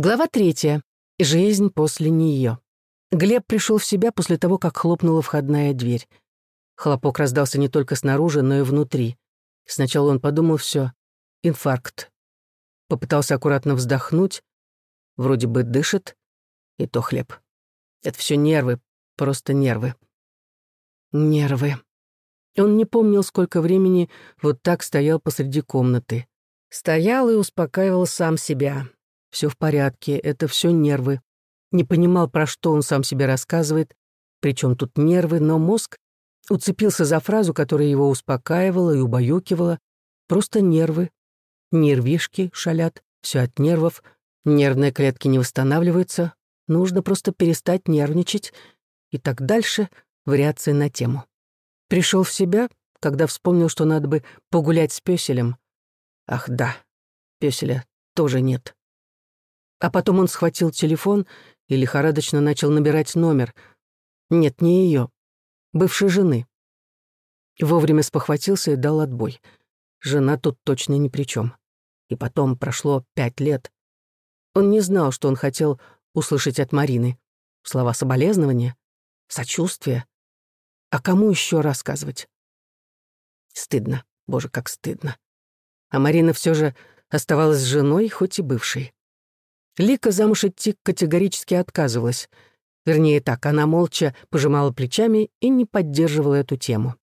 Глава третья. Жизнь после нее. Глеб пришел в себя после того, как хлопнула входная дверь. Хлопок раздался не только снаружи, но и внутри. Сначала он подумал все инфаркт. Попытался аккуратно вздохнуть, вроде бы дышит, и то хлеб. Это все нервы, просто нервы. Нервы. Он не помнил, сколько времени вот так стоял посреди комнаты. Стоял и успокаивал сам себя. Все в порядке, это все нервы. Не понимал, про что он сам себе рассказывает, причем тут нервы, но мозг уцепился за фразу, которая его успокаивала и убаюкивала. Просто нервы. Нервишки шалят, все от нервов, нервные клетки не восстанавливаются, нужно просто перестать нервничать и так дальше вариации на тему. Пришел в себя, когда вспомнил, что надо бы погулять с пёселем. Ах да, пёселя тоже нет. А потом он схватил телефон и лихорадочно начал набирать номер. Нет, не ее, бывшей жены. Вовремя спохватился и дал отбой. Жена тут точно ни при чем. И потом прошло пять лет. Он не знал, что он хотел услышать от Марины. Слова соболезнования, сочувствия. А кому еще рассказывать? Стыдно, боже, как стыдно. А Марина все же оставалась женой, хоть и бывшей. Лика замуж идти категорически отказывалась. Вернее так, она молча пожимала плечами и не поддерживала эту тему.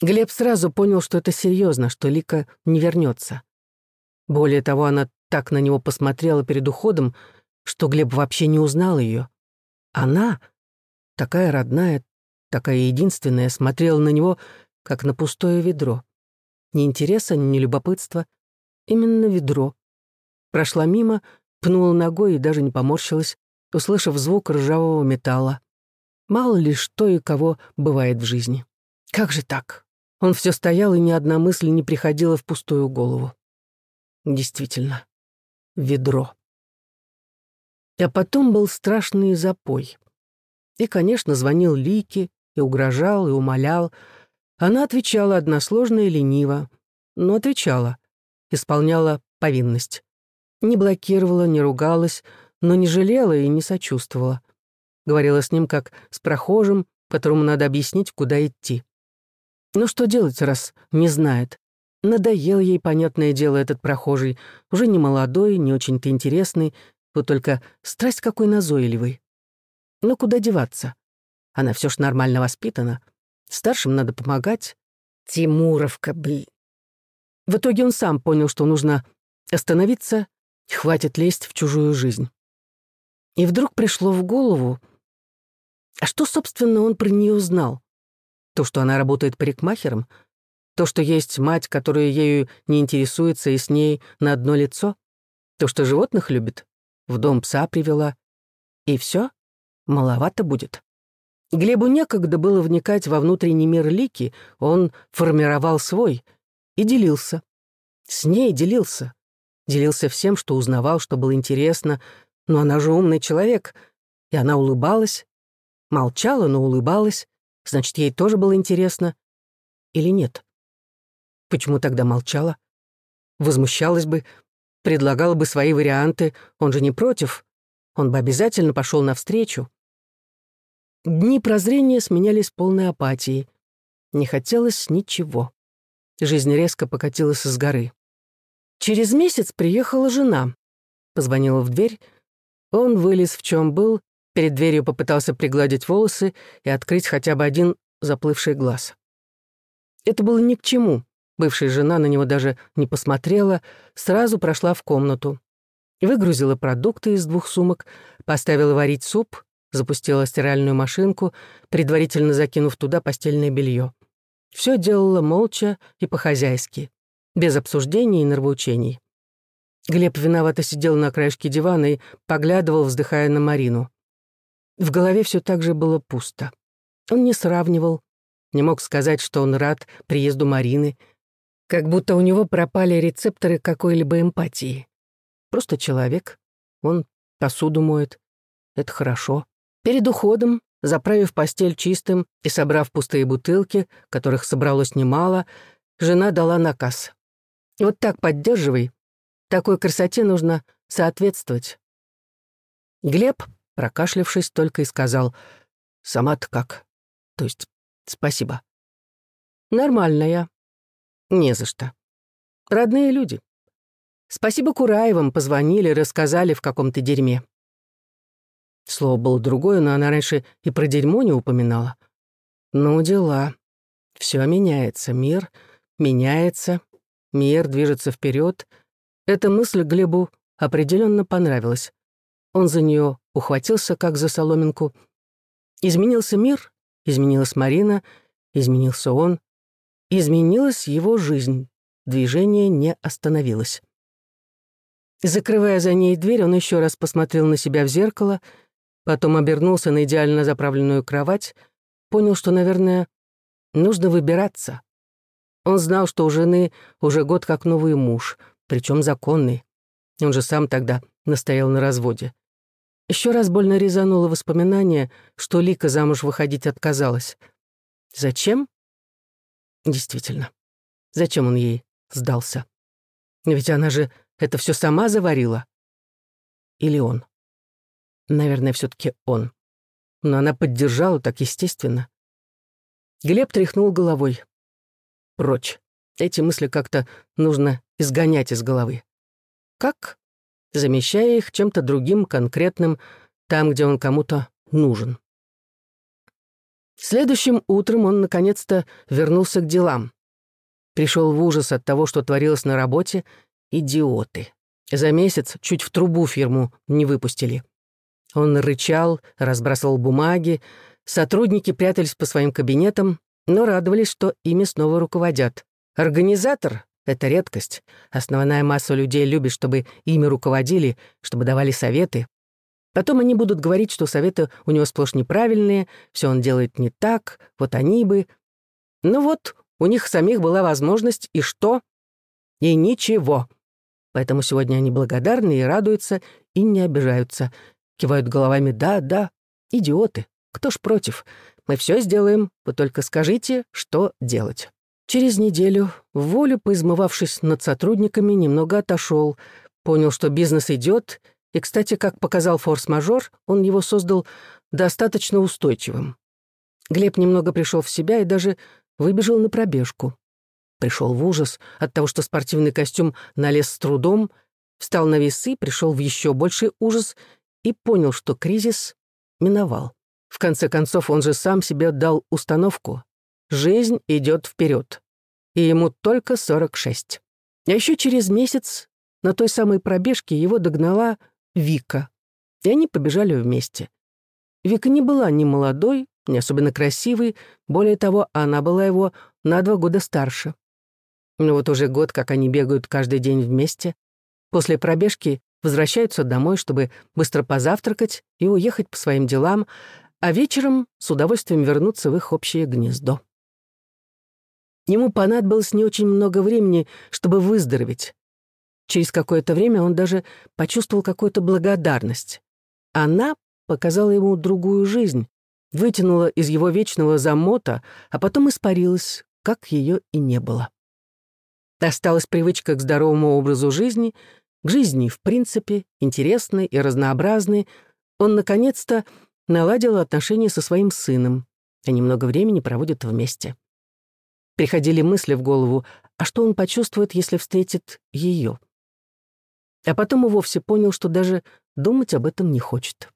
Глеб сразу понял, что это серьезно, что Лика не вернется. Более того, она так на него посмотрела перед уходом, что Глеб вообще не узнал ее. Она, такая родная, такая единственная, смотрела на него, как на пустое ведро. Ни интереса, ни любопытства. Именно ведро. Прошла мимо, пнула ногой и даже не поморщилась, услышав звук ржавого металла. Мало ли что и кого бывает в жизни. Как же так? Он все стоял, и ни одна мысль не приходила в пустую голову. Действительно, ведро. А потом был страшный запой. И, конечно, звонил Лике, и угрожал, и умолял. Она отвечала односложно и лениво, но отвечала, исполняла повинность. Не блокировала, не ругалась, но не жалела и не сочувствовала. Говорила с ним как с прохожим, которому надо объяснить, куда идти. Ну что делать, раз не знает? Надоел ей, понятное дело, этот прохожий. Уже не молодой, не очень-то интересный, вот только страсть какой назойливый. Но куда деваться? Она все ж нормально воспитана. Старшим надо помогать. Тимуровка, блин. В итоге он сам понял, что нужно остановиться Хватит лезть в чужую жизнь. И вдруг пришло в голову, а что, собственно, он про нее узнал? То, что она работает парикмахером? То, что есть мать, которая ею не интересуется и с ней на одно лицо? То, что животных любит? В дом пса привела? И все? Маловато будет. Глебу некогда было вникать во внутренний мир Лики, он формировал свой и делился. С ней делился делился всем, что узнавал, что было интересно, но она же умный человек, и она улыбалась, молчала, но улыбалась, значит, ей тоже было интересно. Или нет? Почему тогда молчала? Возмущалась бы, предлагала бы свои варианты, он же не против, он бы обязательно пошел навстречу. Дни прозрения сменялись полной апатией. Не хотелось ничего. Жизнь резко покатилась с горы. Через месяц приехала жена. Позвонила в дверь. Он вылез в чем был, перед дверью попытался пригладить волосы и открыть хотя бы один заплывший глаз. Это было ни к чему. Бывшая жена на него даже не посмотрела, сразу прошла в комнату. Выгрузила продукты из двух сумок, поставила варить суп, запустила стиральную машинку, предварительно закинув туда постельное белье. Все делала молча и по-хозяйски без обсуждений и нервоучений. Глеб виновато сидел на краешке дивана и поглядывал, вздыхая на Марину. В голове все так же было пусто. Он не сравнивал, не мог сказать, что он рад приезду Марины, как будто у него пропали рецепторы какой-либо эмпатии. Просто человек, он посуду моет. Это хорошо. Перед уходом, заправив постель чистым и собрав пустые бутылки, которых собралось немало, жена дала наказ. Вот так поддерживай. Такой красоте нужно соответствовать. Глеб, прокашлявшись, только и сказал «Сама-то как?» То есть «Спасибо». «Нормальная». «Не за что. Родные люди. Спасибо Кураевым, позвонили, рассказали в каком-то дерьме». Слово было другое, но она раньше и про дерьмо не упоминала. «Ну, дела. Все меняется. Мир меняется. Мир движется вперед. Эта мысль Глебу определенно понравилась. Он за нее ухватился, как за соломинку. Изменился мир, изменилась Марина, изменился он, изменилась его жизнь. Движение не остановилось. Закрывая за ней дверь, он еще раз посмотрел на себя в зеркало, потом обернулся на идеально заправленную кровать, понял, что, наверное, нужно выбираться. Он знал, что у жены уже год как новый муж, причем законный. Он же сам тогда настоял на разводе. Еще раз больно резануло воспоминание, что Лика замуж выходить отказалась. Зачем? Действительно. Зачем он ей сдался? Ведь она же это все сама заварила. Или он? Наверное, все таки он. Но она поддержала так естественно. Глеб тряхнул головой. Прочь. Эти мысли как-то нужно изгонять из головы. Как? замещая их чем-то другим, конкретным, там, где он кому-то нужен. Следующим утром он наконец-то вернулся к делам. Пришел в ужас от того, что творилось на работе. Идиоты. За месяц чуть в трубу фирму не выпустили. Он рычал, разбрасывал бумаги, сотрудники прятались по своим кабинетам, но радовались, что ими снова руководят. Организатор, это редкость. Основная масса людей любит, чтобы ими руководили, чтобы давали советы. Потом они будут говорить, что советы у него сплошь неправильные, все он делает не так, вот они бы... Ну вот, у них самих была возможность, и что? И ничего. Поэтому сегодня они благодарны и радуются, и не обижаются. Кивают головами «да, да». Идиоты. Кто ж против? Мы все сделаем, вы только скажите, что делать. Через неделю, в волю поизмывавшись над сотрудниками, немного отошел, понял, что бизнес идет, и, кстати, как показал форс-мажор, он его создал достаточно устойчивым. Глеб немного пришел в себя и даже выбежал на пробежку. Пришел в ужас от того, что спортивный костюм налез с трудом, встал на весы, пришел в еще больший ужас и понял, что кризис миновал. В конце концов, он же сам себе дал установку Жизнь идет вперед. И ему только 46. А еще через месяц на той самой пробежке его догнала Вика. И они побежали вместе. Вика не была ни молодой, ни особенно красивой, более того, она была его на два года старше. Но вот уже год, как они бегают каждый день вместе, после пробежки возвращаются домой, чтобы быстро позавтракать и уехать по своим делам, а вечером с удовольствием вернуться в их общее гнездо. Ему понадобилось не очень много времени, чтобы выздороветь. Через какое-то время он даже почувствовал какую-то благодарность. Она показала ему другую жизнь, вытянула из его вечного замота, а потом испарилась, как ее и не было. Осталась привычка к здоровому образу жизни, к жизни в принципе, интересной и разнообразной. Он, наконец-то, наладил отношения со своим сыном. Они много времени проводят вместе. Приходили мысли в голову, а что он почувствует, если встретит ее? А потом и вовсе понял, что даже думать об этом не хочет.